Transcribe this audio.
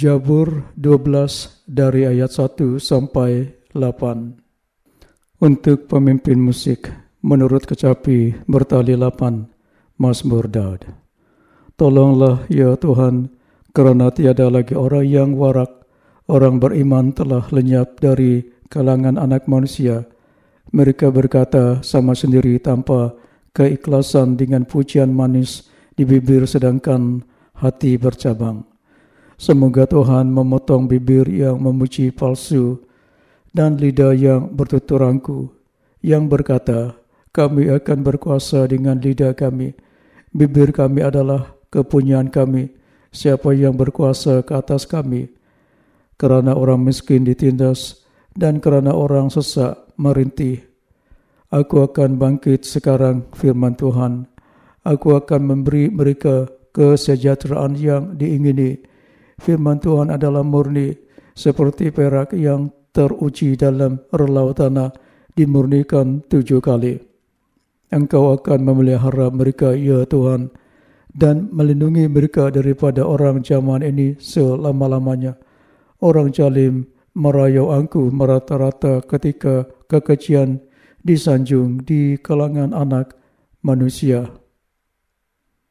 Jabur 12 dari ayat 1 sampai 8. Untuk pemimpin musik, menurut kecapi bertali 8, Mazmur Daud. Tolonglah ya Tuhan, kerana tiada lagi orang yang warak, orang beriman telah lenyap dari kalangan anak manusia. Mereka berkata sama sendiri tanpa keikhlasan dengan pujian manis di bibir sedangkan hati bercabang. Semoga Tuhan memotong bibir yang memuji palsu dan lidah yang bertutur angku yang berkata, kami akan berkuasa dengan lidah kami. Bibir kami adalah kepunyaan kami. Siapa yang berkuasa ke atas kami? Kerana orang miskin ditindas dan kerana orang sesak merintih. Aku akan bangkit sekarang firman Tuhan. Aku akan memberi mereka kesejahteraan yang diingini firman Tuhan adalah murni seperti perak yang teruji dalam relau tanah dimurnikan tujuh kali. Engkau akan memelihara mereka, ya Tuhan, dan melindungi mereka daripada orang zaman ini selama-lamanya. Orang jalim merayau angku merata-rata ketika kekejian disanjung di kalangan anak manusia.